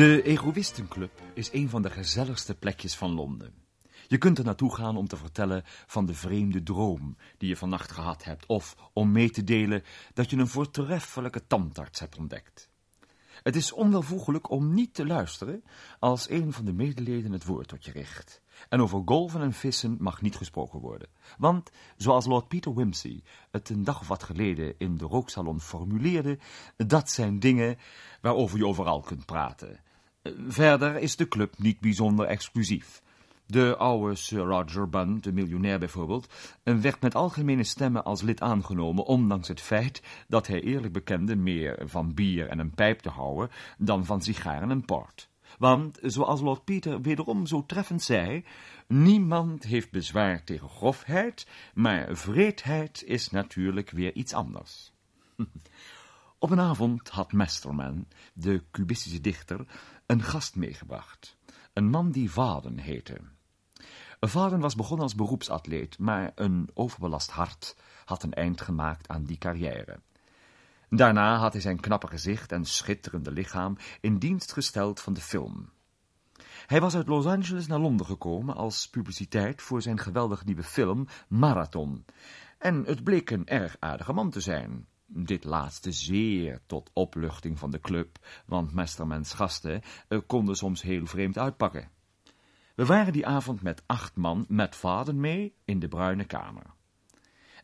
De Egoïstenclub is een van de gezelligste plekjes van Londen. Je kunt er naartoe gaan om te vertellen van de vreemde droom die je vannacht gehad hebt, of om mee te delen dat je een voortreffelijke tandarts hebt ontdekt. Het is onwelvoegelijk om niet te luisteren als een van de medeleden het woord tot je richt. En over golven en vissen mag niet gesproken worden. Want, zoals Lord Peter Wimsey het een dag of wat geleden in de rooksalon formuleerde, dat zijn dingen waarover je overal kunt praten. Verder is de club niet bijzonder exclusief. De oude Sir Roger Bunn, de miljonair bijvoorbeeld, werd met algemene stemmen als lid aangenomen, ondanks het feit dat hij eerlijk bekende meer van bier en een pijp te houden dan van sigaren en port. Want, zoals Lord Peter wederom zo treffend zei, niemand heeft bezwaar tegen grofheid, maar vreedheid is natuurlijk weer iets anders. Op een avond had Masterman, de cubistische dichter, een gast meegebracht. Een man die Vaden heette. Vaden was begonnen als beroepsatleet, maar een overbelast hart had een eind gemaakt aan die carrière. Daarna had hij zijn knappe gezicht en schitterende lichaam in dienst gesteld van de film. Hij was uit Los Angeles naar Londen gekomen als publiciteit voor zijn geweldige nieuwe film Marathon. En het bleek een erg aardige man te zijn. Dit laatste zeer tot opluchting van de club, want Mastermans gasten eh, konden soms heel vreemd uitpakken. We waren die avond met acht man met vader mee in de bruine kamer.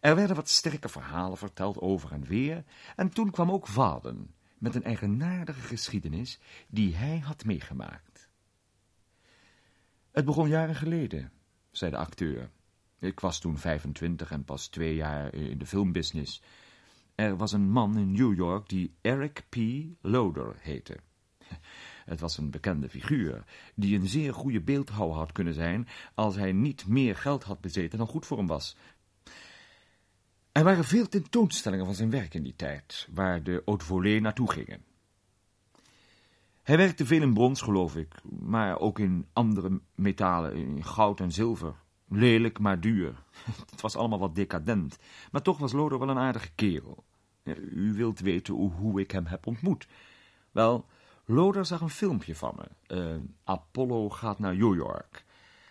Er werden wat sterke verhalen verteld over en weer, en toen kwam ook Vaden met een eigenaardige geschiedenis die hij had meegemaakt. Het begon jaren geleden, zei de acteur. Ik was toen 25 en pas twee jaar in de filmbusiness. Er was een man in New York die Eric P. Loder heette. Het was een bekende figuur, die een zeer goede beeldhouwer had kunnen zijn, als hij niet meer geld had bezeten dan goed voor hem was. Er waren veel tentoonstellingen van zijn werk in die tijd, waar de haute naartoe gingen. Hij werkte veel in brons, geloof ik, maar ook in andere metalen, in goud en zilver. Lelijk, maar duur. Het was allemaal wat decadent, maar toch was Loder wel een aardige kerel. U wilt weten hoe ik hem heb ontmoet. Wel, Loder zag een filmpje van me. Uh, Apollo gaat naar New York.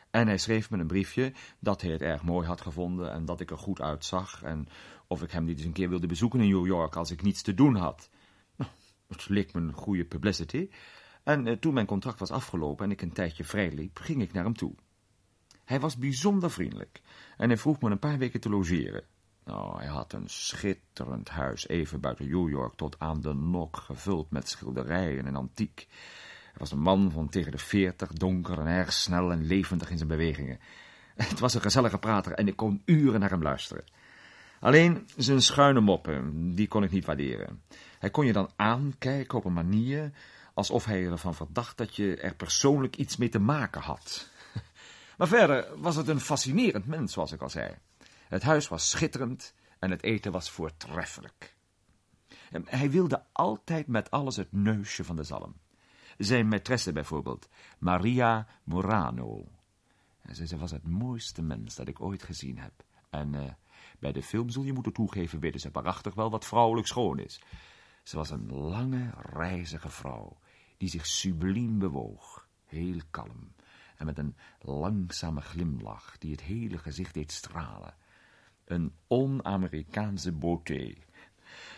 En hij schreef me een briefje dat hij het erg mooi had gevonden en dat ik er goed uitzag en of ik hem niet eens een keer wilde bezoeken in New York als ik niets te doen had. Nou, het leek me een goede publicity. En uh, toen mijn contract was afgelopen en ik een tijdje vrij liep, ging ik naar hem toe. Hij was bijzonder vriendelijk en hij vroeg me een paar weken te logeren. Nou, hij had een schitterend huis even buiten New York tot aan de nok gevuld met schilderijen en antiek. Hij was een man van tegen de veertig, donker en erg snel en levendig in zijn bewegingen. Het was een gezellige prater en ik kon uren naar hem luisteren. Alleen zijn schuine moppen, die kon ik niet waarderen. Hij kon je dan aankijken op een manier alsof hij ervan verdacht dat je er persoonlijk iets mee te maken had. Maar verder was het een fascinerend mens, zoals ik al zei. Het huis was schitterend en het eten was voortreffelijk. Hij wilde altijd met alles het neusje van de zalm. Zijn maîtresse bijvoorbeeld, Maria Morano. Ze was het mooiste mens dat ik ooit gezien heb. En uh, bij de film zul je moeten toegeven, weten ze waarachtig wel wat vrouwelijk schoon is. Ze was een lange, reizige vrouw, die zich subliem bewoog, heel kalm, en met een langzame glimlach die het hele gezicht deed stralen. Een on-Amerikaanse beauté.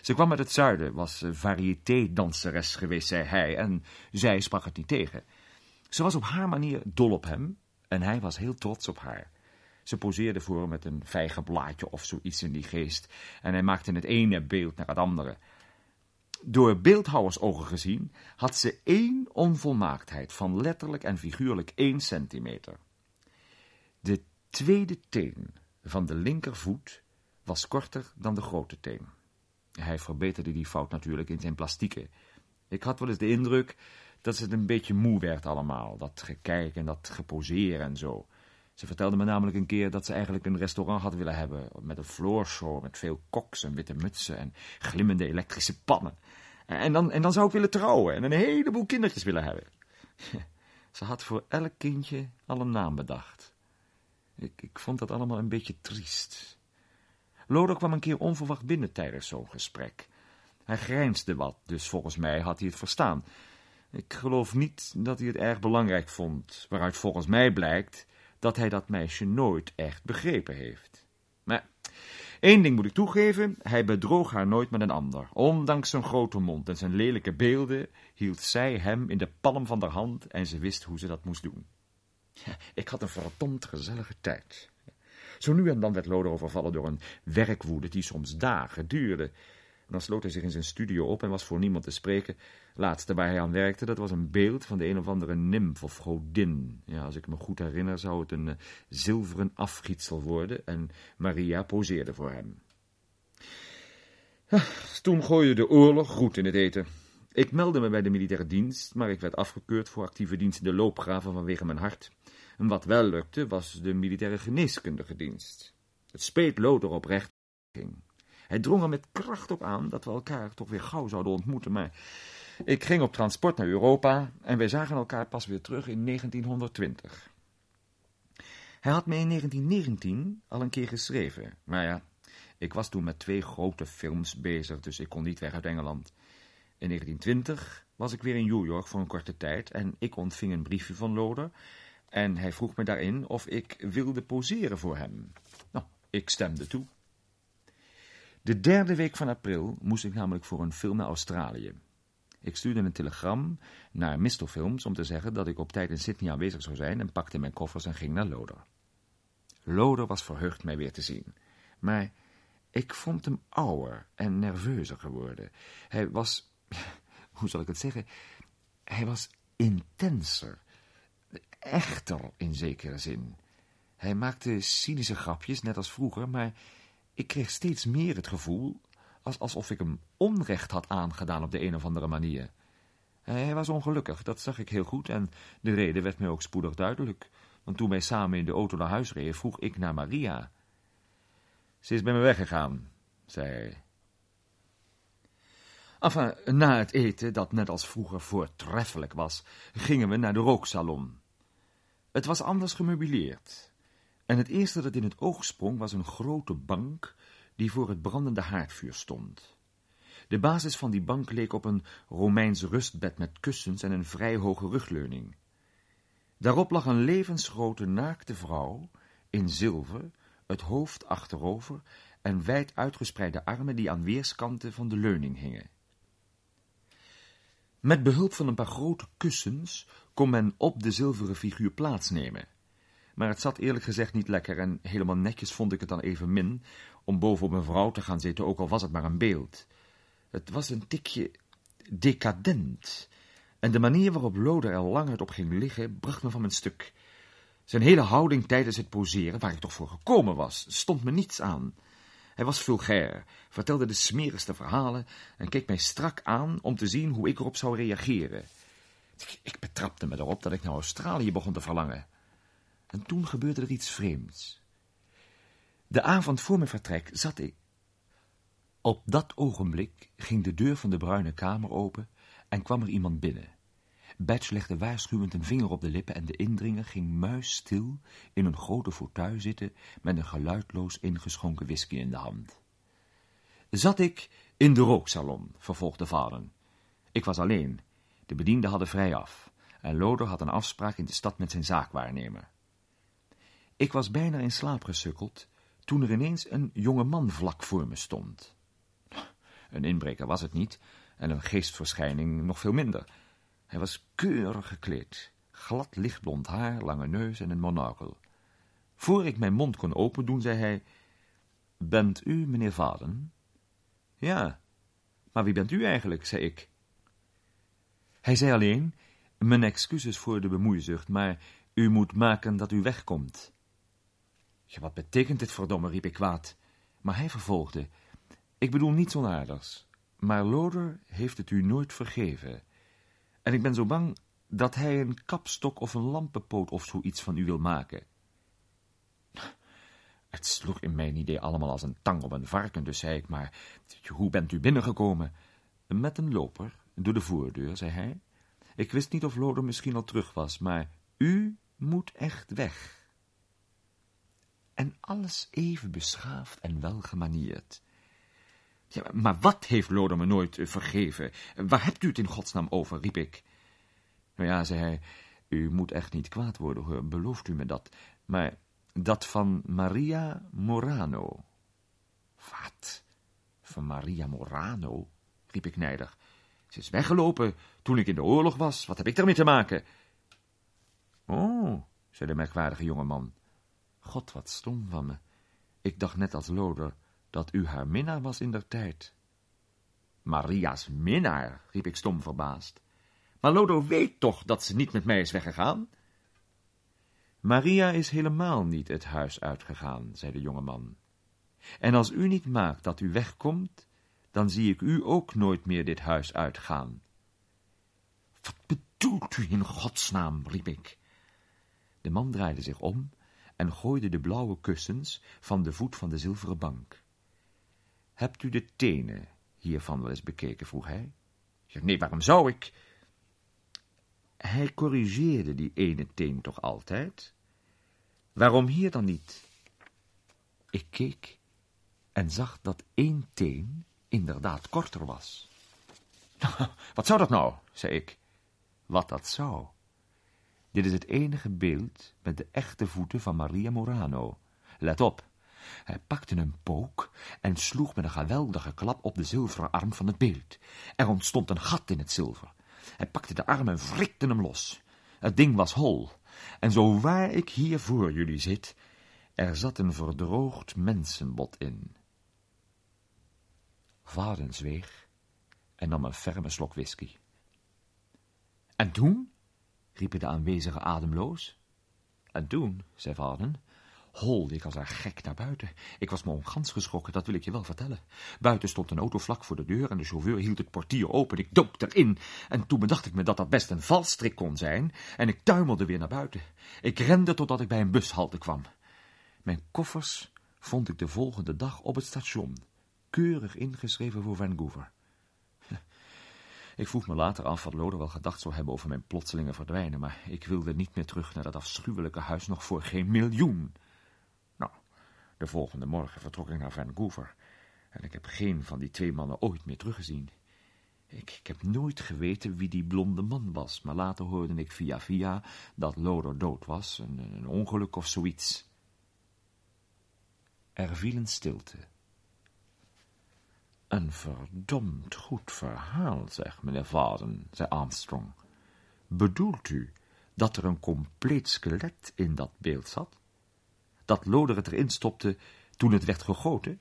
Ze kwam uit het zuiden, was variété-danseres geweest, zei hij, en zij sprak het niet tegen. Ze was op haar manier dol op hem, en hij was heel trots op haar. Ze poseerde voor hem met een vijgenblaadje of zoiets in die geest, en hij maakte het ene beeld naar het andere. Door beeldhouwersogen gezien had ze één onvolmaaktheid van letterlijk en figuurlijk één centimeter. De tweede teen van de linkervoet was korter dan de grote teen. Hij verbeterde die fout natuurlijk in zijn plastieken. Ik had wel eens de indruk dat het een beetje moe werd allemaal, dat gekijk en dat geposeer en zo. Ze vertelde me namelijk een keer dat ze eigenlijk een restaurant had willen hebben, met een floorshow, met veel koks en witte mutsen en glimmende elektrische pannen. En dan, en dan zou ik willen trouwen en een heleboel kindertjes willen hebben. Ze had voor elk kindje al een naam bedacht. Ik, ik vond dat allemaal een beetje triest. Loder kwam een keer onverwacht binnen tijdens zo'n gesprek. Hij grijnsde wat, dus volgens mij had hij het verstaan. Ik geloof niet dat hij het erg belangrijk vond, waaruit volgens mij blijkt dat hij dat meisje nooit echt begrepen heeft. Maar één ding moet ik toegeven, hij bedroog haar nooit met een ander. Ondanks zijn grote mond en zijn lelijke beelden hield zij hem in de palm van haar hand en ze wist hoe ze dat moest doen. ik had een verdomd gezellige tijd. Zo nu en dan werd Loder overvallen door een werkwoede die soms dagen duurde. Dan sloot hij zich in zijn studio op en was voor niemand te spreken. Laatste waar hij aan werkte, dat was een beeld van de een of andere nimf of godin. Ja, als ik me goed herinner, zou het een uh, zilveren afgietsel worden en Maria poseerde voor hem. Ja, toen gooide de oorlog goed in het eten. Ik meldde me bij de militaire dienst, maar ik werd afgekeurd voor actieve dienst in de loopgraven vanwege mijn hart. En wat wel lukte, was de militaire geneeskundige dienst. Het speet Loder oprecht ging. Hij drong er met kracht op aan dat we elkaar toch weer gauw zouden ontmoeten, maar ik ging op transport naar Europa en wij zagen elkaar pas weer terug in 1920. Hij had mij in 1919 al een keer geschreven, maar ja, ik was toen met twee grote films bezig, dus ik kon niet weg uit Engeland. In 1920 was ik weer in New York voor een korte tijd en ik ontving een briefje van Loder en hij vroeg me daarin of ik wilde poseren voor hem. Nou, ik stemde toe. De derde week van april moest ik namelijk voor een film naar Australië. Ik stuurde een telegram naar Mistofilms om te zeggen dat ik op tijd in Sydney aanwezig zou zijn en pakte mijn koffers en ging naar Loder. Loder was verheugd mij weer te zien, maar ik vond hem ouder en nerveuzer geworden. Hij was, hoe zal ik het zeggen, hij was intenser echter in zekere zin. Hij maakte cynische grapjes, net als vroeger, maar ik kreeg steeds meer het gevoel als alsof ik hem onrecht had aangedaan op de een of andere manier. Hij was ongelukkig, dat zag ik heel goed, en de reden werd mij ook spoedig duidelijk, want toen wij samen in de auto naar huis reden, vroeg ik naar Maria. Ze is bij me weggegaan, zei hij. Enfin, na het eten, dat net als vroeger voortreffelijk was, gingen we naar de rooksalon. Het was anders gemeubileerd. En het eerste dat in het oog sprong was een grote bank die voor het brandende haardvuur stond. De basis van die bank leek op een Romeins rustbed met kussens en een vrij hoge rugleuning. Daarop lag een levensgrote naakte vrouw, in zilver, het hoofd achterover en wijd uitgespreide armen die aan weerskanten van de leuning hingen. Met behulp van een paar grote kussens kon men op de zilveren figuur plaatsnemen. Maar het zat eerlijk gezegd niet lekker en helemaal netjes vond ik het dan even min om boven op een vrouw te gaan zitten, ook al was het maar een beeld. Het was een tikje decadent en de manier waarop Loder er langer op ging liggen bracht me van mijn stuk. Zijn hele houding tijdens het poseren, waar ik toch voor gekomen was, stond me niets aan. Hij was vulgair, vertelde de smerigste verhalen en keek mij strak aan om te zien hoe ik erop zou reageren. Ik betrapte me erop dat ik naar Australië begon te verlangen. En toen gebeurde er iets vreemds. De avond voor mijn vertrek zat ik. Op dat ogenblik ging de deur van de bruine kamer open en kwam er iemand binnen. Badge legde waarschuwend een vinger op de lippen en de indringer ging muisstil in een grote fauteuil zitten met een geluidloos ingeschonken whisky in de hand. Zat ik in de rooksalon, vervolgde Valen. Ik was alleen. De bedienden hadden vrij af en Loder had een afspraak in de stad met zijn zaakwaarnemer. Ik was bijna in slaap gesukkeld toen er ineens een jonge man vlak voor me stond. Een inbreker was het niet en een geestverschijning nog veel minder. Hij was keurig gekleed, glad lichtblond haar, lange neus en een monokel. Voor ik mijn mond kon opendoen, zei hij, Bent u meneer Vaden? Ja, maar wie bent u eigenlijk, zei ik. Hij zei alleen, mijn excuses voor de bemoeizucht, maar u moet maken dat u wegkomt. Wat betekent dit verdomme, riep ik kwaad. Maar hij vervolgde, ik bedoel niets onaardigs, maar Loder heeft het u nooit vergeven. En ik ben zo bang dat hij een kapstok of een lampenpoot of zoiets van u wil maken. Het sloeg in mijn idee allemaal als een tang op een varken, dus zei ik maar, hoe bent u binnengekomen? Met een loper, door de voordeur, zei hij. Ik wist niet of Loder misschien al terug was, maar u moet echt weg. En alles even beschaafd en welgemanierd. Maar wat heeft Loder me nooit eh, vergeven? Waar hebt u het in godsnaam over, riep ik. Nou ja, zei hij, u moet echt niet kwaad worden, belooft u me dat. Maar dat van Maria Morano. Wat? Van Maria Morano? riep ik nijdig. Ze is weggelopen toen ik in de oorlog was. Wat heb ik daarmee te maken? Oh, zei de merkwaardige jongeman. God, wat stom van me. Ik dacht net als Loder dat u haar minnaar was in der tijd. Maria's minnaar, riep ik stom verbaasd. Maar Loder weet toch dat ze niet met mij is weggegaan? Maria is helemaal niet het huis uitgegaan, zei de jongeman. En als u niet maakt dat u wegkomt, dan zie ik u ook nooit meer dit huis uitgaan. Wat bedoelt u in godsnaam, riep ik. De man draaide zich om en gooide de blauwe kussens van de voet van de zilveren bank. Hebt u de tenen hiervan wel eens bekeken, vroeg hij. Nee, waarom zou ik? Hij corrigeerde die ene teen toch altijd? Waarom hier dan niet? Ik keek en zag dat één teen inderdaad korter was. Wat zou dat nou? zei ik. Wat dat zou? Dit is het enige beeld met de echte voeten van Maria Morano. Let op. Hij pakte een pook en sloeg met een geweldige klap op de zilveren arm van het beeld. Er ontstond een gat in het zilver. Hij pakte de arm en wrikte hem los. Het ding was hol. En zo waar ik hier voor jullie zit, er zat een verdroogd mensenbot in. Vaden zweeg en nam een ferme slok whisky. En toen? Riepen de aanwezigen ademloos. En toen, zei Vaden, holde ik als een gek naar buiten. Ik was me omgans geschrokken, dat wil ik je wel vertellen. Buiten stond een auto vlak voor de deur en de chauffeur hield het portier open. Ik dook erin en toen bedacht ik me dat dat best een valstrik kon zijn en ik tuimelde weer naar buiten. Ik rende totdat ik bij een bushalte kwam. Mijn koffers vond ik de volgende dag op het station, keurig ingeschreven voor Vancouver. Ik vroeg me later af wat Loder wel gedacht zou hebben over mijn plotselinge verdwijnen, maar ik wilde niet meer terug naar dat afschuwelijke huis nog voor geen miljoen. Nou, de volgende morgen vertrok ik naar Vancouver en ik heb geen van die twee mannen ooit meer teruggezien. Ik, ik heb nooit geweten wie die blonde man was, maar later hoorde ik via via dat Loder dood was, een, een ongeluk of zoiets. Er viel een stilte. Een verdomd goed verhaal, zegt meneer Vaden, zei Armstrong. Bedoelt u dat er een compleet skelet in dat beeld zat? Dat Loder het erin stopte toen het werd gegoten?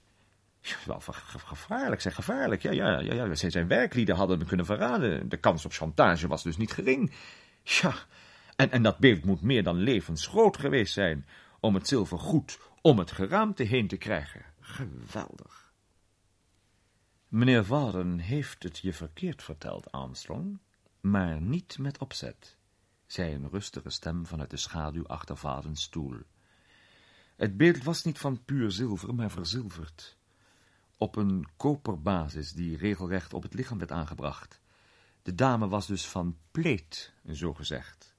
Wel gevaarlijk, zeg, gevaarlijk. Ja, ja, ja, ja. Zijn werklieden hadden hem kunnen verraden. De kans op chantage was dus niet gering. Ja, en, en dat beeld moet meer dan levensgroot geweest zijn om het zilver goed om het geraamte heen te krijgen. Geweldig. Meneer Warren heeft het je verkeerd verteld, Armstrong, maar niet met opzet, zei een rustige stem vanuit de schaduw achter Vadens stoel. Het beeld was niet van puur zilver, maar verzilverd, op een koperbasis die regelrecht op het lichaam werd aangebracht. De dame was dus van pleet, zo gezegd.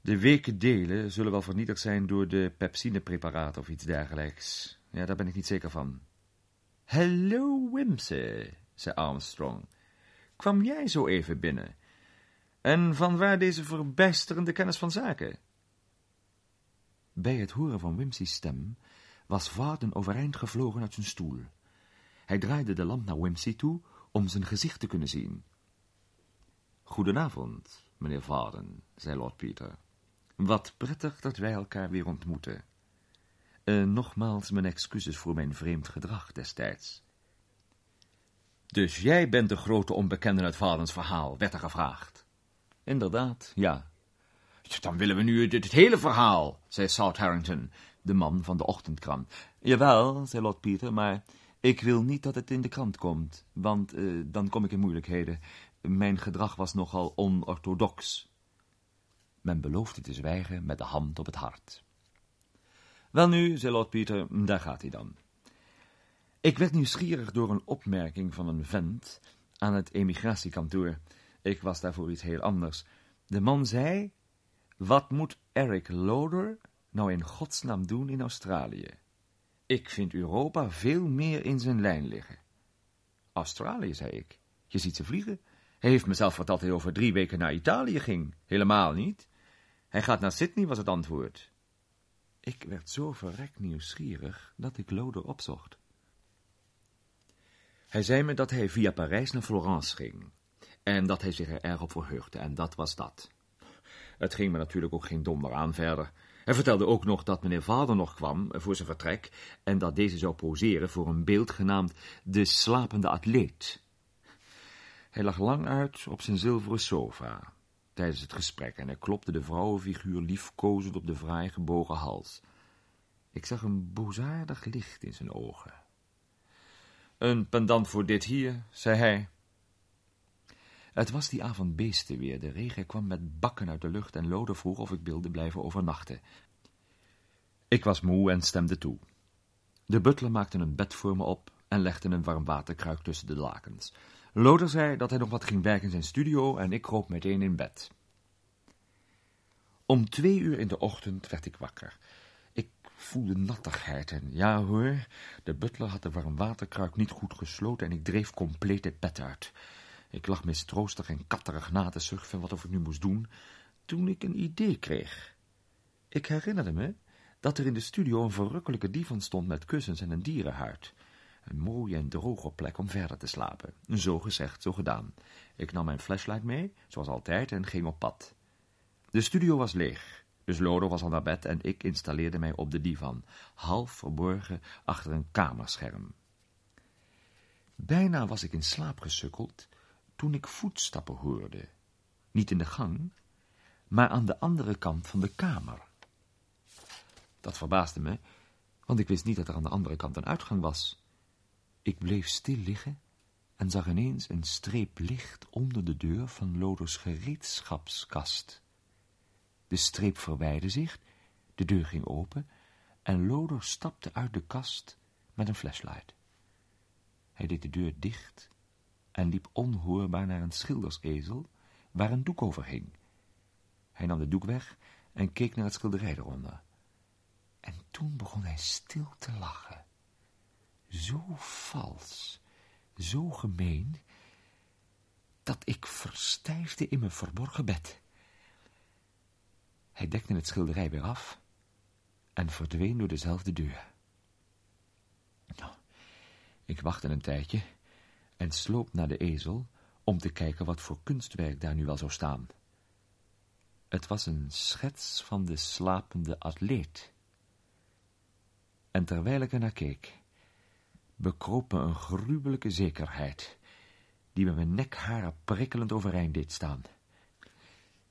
De weken delen zullen wel vernietigd zijn door de pepsinepreparaat of iets dergelijks. Ja, daar ben ik niet zeker van. Hallo, Wimsey, zei Armstrong. Kwam jij zo even binnen? En van waar deze verbijsterende kennis van zaken? Bij het horen van Wimsey's stem was Varden overeind gevlogen uit zijn stoel. Hij draaide de lamp naar Wimsey toe om zijn gezicht te kunnen zien. Goedenavond, meneer Varden, zei Lord Peter. Wat prettig dat wij elkaar weer ontmoeten. Uh, nogmaals mijn excuses voor mijn vreemd gedrag destijds. Dus jij bent de grote onbekende uit Vadens verhaal, werd er gevraagd. Inderdaad, ja. Dan willen we nu het, hele verhaal, zei South Harrington, de man van de ochtendkrant. Jawel, zei Lord Peter, maar ik wil niet dat het in de krant komt, want uh, dan kom ik in moeilijkheden. Mijn gedrag was nogal onorthodox. Men beloofde te zwijgen met de hand op het hart. Welnu, zei Lord Peter, daar gaat hij dan. Ik werd nieuwsgierig door een opmerking van een vent aan het emigratiekantoor. Ik was daar voor iets heel anders. De man zei, wat moet Eric Loder nou in godsnaam doen in Australië? Ik vind Europa veel meer in zijn lijn liggen. Australië, zei ik. Je ziet ze vliegen. Hij heeft mezelf verteld dat hij over drie weken naar Italië ging. Helemaal niet. Hij gaat naar Sydney, was het antwoord. Ik werd zo verrekt nieuwsgierig dat ik Loder opzocht. Hij zei me dat hij via Parijs naar Florence ging. En dat hij zich er erg op verheugde, en dat was dat. Het ging me natuurlijk ook geen donder aan verder. Hij vertelde ook nog dat meneer Vader nog kwam voor zijn vertrek en dat deze zou poseren voor een beeld genaamd De Slapende Atleet. Hij lag lang uit op zijn zilveren sofa tijdens het gesprek en hij klopte de vrouwenfiguur liefkozend op de fraai gebogen hals. Ik zag een bozaardig licht in zijn ogen. Een pendant voor dit hier, zei hij. Het was die avond beestenweer. De regen kwam met bakken uit de lucht en Lode vroeg of ik wilde blijven overnachten. Ik was moe en stemde toe. De butler maakte een bed voor me op en legde een warmwaterkruik tussen de lakens. Loder zei dat hij nog wat ging werken in zijn studio en ik kroop meteen in bed. Om twee uur in de ochtend werd ik wakker. Ik voelde nattigheid en ja hoor, de butler had de warmwaterkruik niet goed gesloten en ik dreef compleet het bed uit. Ik lag mistroostig en katterig na te surfen wat ik nu moest doen, toen ik een idee kreeg. Ik herinnerde me dat er in de studio een verrukkelijke divan stond met kussens en een dierenhuid. Een mooie en droge plek om verder te slapen. Zo gezegd, zo gedaan. Ik nam mijn flashlight mee, zoals altijd, en ging op pad. De studio was leeg, dus Lodo was al naar bed en ik installeerde mij op de divan, half verborgen achter een kamerscherm. Bijna was ik in slaap gesukkeld, toen ik voetstappen hoorde. Niet in de gang, maar aan de andere kant van de kamer. Dat verbaasde me, want ik wist niet dat er aan de andere kant een uitgang was. Ik bleef stil liggen en zag ineens een streep licht onder de deur van Loders gereedschapskast. De streep verwijderde zich, de deur ging open en Loder stapte uit de kast met een flashlight. Hij deed de deur dicht en liep onhoorbaar naar een schildersezel waar een doek over hing. Hij nam de doek weg en keek naar het schilderij eronder. En toen begon hij stil te lachen. Zo vals, zo gemeen, dat ik verstijfde in mijn verborgen bed. Hij dekte het schilderij weer af en verdween door dezelfde deur. Nou, ik wachtte een tijdje en sloop naar de ezel om te kijken wat voor kunstwerk daar nu wel zou staan. Het was een schets van de slapende atleet. En terwijl ik er naar keek, bekroop me een gruwelijke zekerheid, die me mijn nekharen prikkelend overeind deed staan.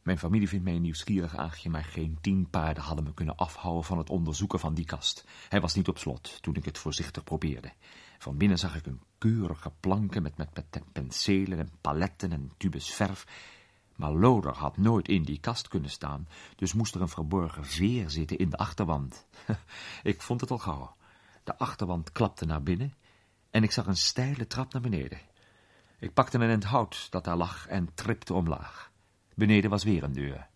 Mijn familie vindt mij een nieuwsgierig aagje, maar geen tien paarden hadden me kunnen afhouden van het onderzoeken van die kast. Hij was niet op slot toen ik het voorzichtig probeerde. Van binnen zag ik een keurige planken met, met, met penselen en paletten en tubes verf. Maar Loder had nooit in die kast kunnen staan, dus moest er een verborgen veer zitten in de achterwand. ik vond het al gauw. De achterwand klapte naar binnen en ik zag een steile trap naar beneden. Ik pakte een end hout dat daar lag en tripte omlaag. Beneden was weer een deur.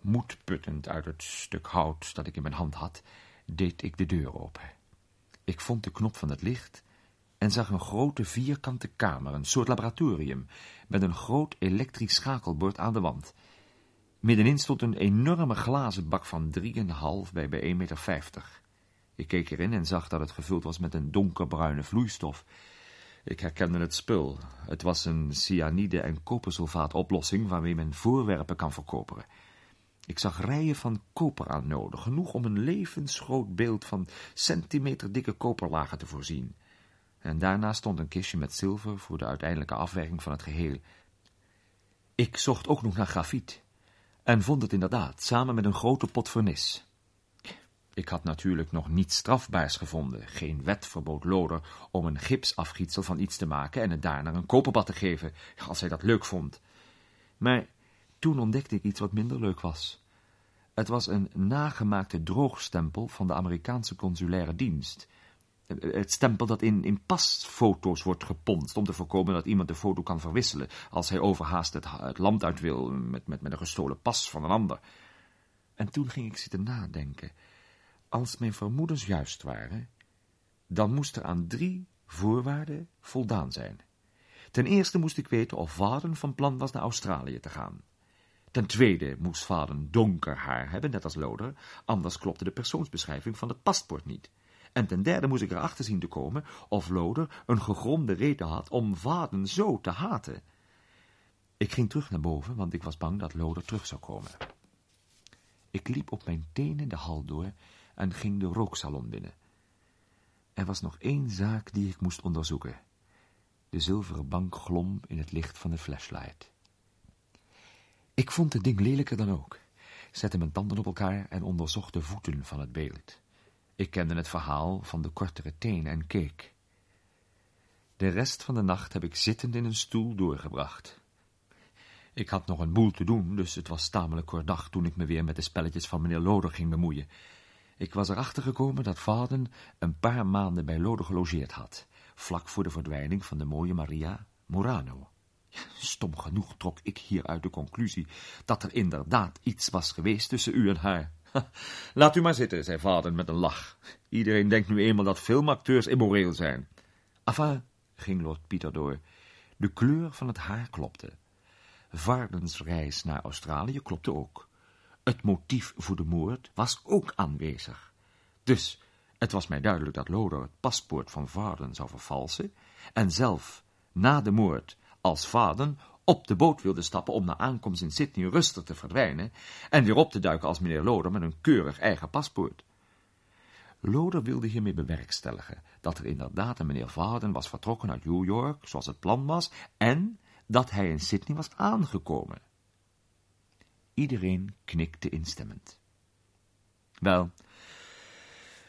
Moed puttend uit het stuk hout dat ik in mijn hand had, deed ik de deur open. Ik vond de knop van het licht en zag een grote vierkante kamer, een soort laboratorium, met een groot elektrisch schakelbord aan de wand. Middenin stond een enorme glazen bak van 3,5 bij, bij 1,50 meter. Ik keek erin en zag dat het gevuld was met een donkerbruine vloeistof. Ik herkende het spul. Het was een cyanide- en kopersulfaat oplossing waarmee men voorwerpen kan verkoperen. Ik zag rijen van koper aan nodig, genoeg om een levensgroot beeld van centimeter dikke koperlagen te voorzien. En daarna stond een kistje met zilver voor de uiteindelijke afwerking van het geheel. Ik zocht ook nog naar grafiet en vond het inderdaad, samen met een grote pot vernis. Ik had natuurlijk nog niets strafbaars gevonden. Geen wet verbood Loder om een gipsafgietsel van iets te maken en het daarna een koperbad te geven, als hij dat leuk vond. Maar toen ontdekte ik iets wat minder leuk was. Het was een nagemaakte droogstempel van de Amerikaanse consulaire dienst. Het stempel dat in, in pasfoto's wordt geponst om te voorkomen dat iemand de foto kan verwisselen als hij overhaast het, het land uit wil met, met, met een gestolen pas van een ander. En toen ging ik zitten nadenken. Als mijn vermoedens juist waren, dan moest er aan drie voorwaarden voldaan zijn. Ten eerste moest ik weten of vader van plan was naar Australië te gaan. Ten tweede moest vader donker haar hebben, net als Loder, anders klopte de persoonsbeschrijving van het paspoort niet. En ten derde moest ik erachter zien te komen of Loder een gegronde reden had om vader zo te haten. Ik ging terug naar boven, want ik was bang dat Loder terug zou komen. Ik liep op mijn tenen de hal door en ging de rooksalon binnen. Er was nog één zaak die ik moest onderzoeken. De zilveren bank glom in het licht van de flashlight. Ik vond het ding lelijker dan ook, zette mijn tanden op elkaar en onderzocht de voeten van het beeld. Ik kende het verhaal van de kortere teen en keek. De rest van de nacht heb ik zittend in een stoel doorgebracht. Ik had nog een boel te doen, dus het was tamelijk dag toen ik me weer met de spelletjes van meneer Loder ging bemoeien. Ik was erachter gekomen dat vader een paar maanden bij Loder gelogeerd had, vlak voor de verdwijning van de mooie Maria Morano. Stom genoeg trok ik hieruit de conclusie dat er inderdaad iets was geweest tussen u en haar. Laat u maar zitten, zei vader met een lach. Iedereen denkt nu eenmaal dat filmacteurs immoreel zijn. Enfin, ging Lord Pieter door, de kleur van het haar klopte. Vardens reis naar Australië klopte ook. Het motief voor de moord was ook aanwezig. Dus het was mij duidelijk dat Loder het paspoort van Varden zou vervalsen en zelf, na de moord, als Varden op de boot wilde stappen om na aankomst in Sydney rustig te verdwijnen en weer op te duiken als meneer Loder met een keurig eigen paspoort. Loder wilde hiermee bewerkstelligen dat er inderdaad een meneer Varden was vertrokken uit New York, zoals het plan was, en dat hij in Sydney was aangekomen. Iedereen knikte instemmend. Wel,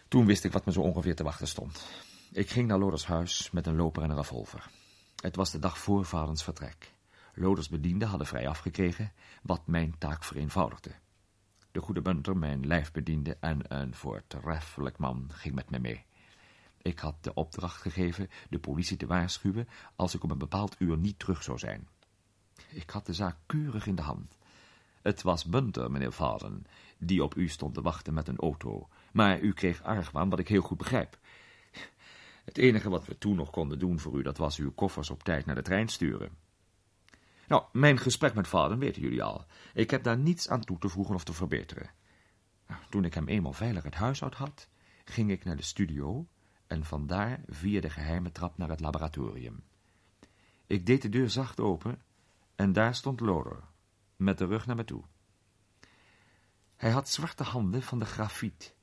toen wist ik wat me zo ongeveer te wachten stond. Ik ging naar Loders huis met een loper en een revolver. Het was de dag voor vaders vertrek. Loders bedienden hadden vrij afgekregen, wat mijn taak vereenvoudigde. De goede bunter, mijn lijfbediende en een voortreffelijk man ging met me mee. Ik had de opdracht gegeven de politie te waarschuwen als ik op een bepaald uur niet terug zou zijn. Ik had de zaak keurig in de hand. Het was Bunter, meneer Varden, die op u stond te wachten met een auto, maar u kreeg argwaan, wat ik heel goed begrijp. Het enige wat we toen nog konden doen voor u, dat was uw koffers op tijd naar de trein sturen. Nou, mijn gesprek met Varden weten jullie al. Ik heb daar niets aan toe te voegen of te verbeteren. Nou, toen ik hem eenmaal veilig het huis uit had, ging ik naar de studio en vandaar via de geheime trap naar het laboratorium. Ik deed de deur zacht open en daar stond Loder, met de rug naar me toe. Hij had zwarte handen van de grafiet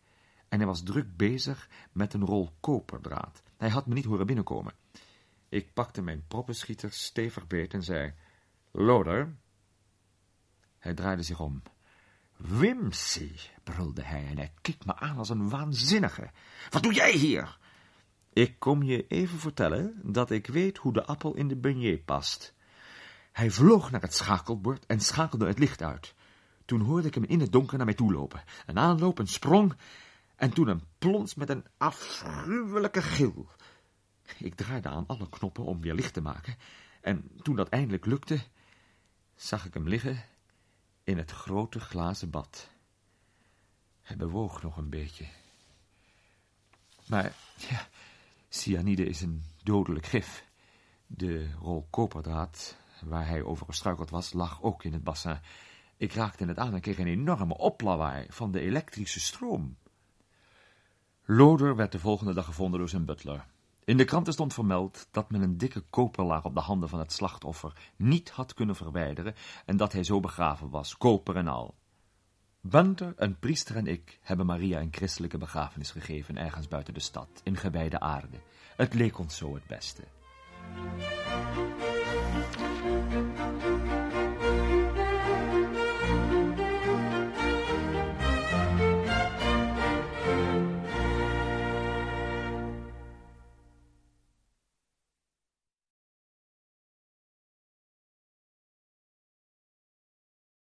en hij was druk bezig met een rol koperdraad. Hij had me niet horen binnenkomen. Ik pakte mijn proppenschieter stevig beet en zei, Loder. Hij draaide zich om. Wimsy, brulde hij en hij keek me aan als een waanzinnige. Wat doe jij hier? Ik kom je even vertellen dat ik weet hoe de appel in de beignet past. Hij vloog naar het schakelbord en schakelde het licht uit. Toen hoorde ik hem in het donker naar mij toe lopen. Een aanloop, een sprong en toen een plons met een afschuwelijke gil. Ik draaide aan alle knoppen om weer licht te maken en toen dat eindelijk lukte, zag ik hem liggen in het grote glazen bad. Hij bewoog nog een beetje. Maar, ja, cyanide is een dodelijk gif. De rol koperdraad waar hij over gestruikeld was, lag ook in het bassin. Ik raakte het aan en kreeg een enorme oplawaai van de elektrische stroom. Loder werd de volgende dag gevonden door zijn butler. In de kranten stond vermeld dat men een dikke koperlaag op de handen van het slachtoffer niet had kunnen verwijderen en dat hij zo begraven was, koper en al. Bunter, een priester en ik hebben Maria een christelijke begrafenis gegeven ergens buiten de stad, in gewijde aarde. Het leek ons zo het beste.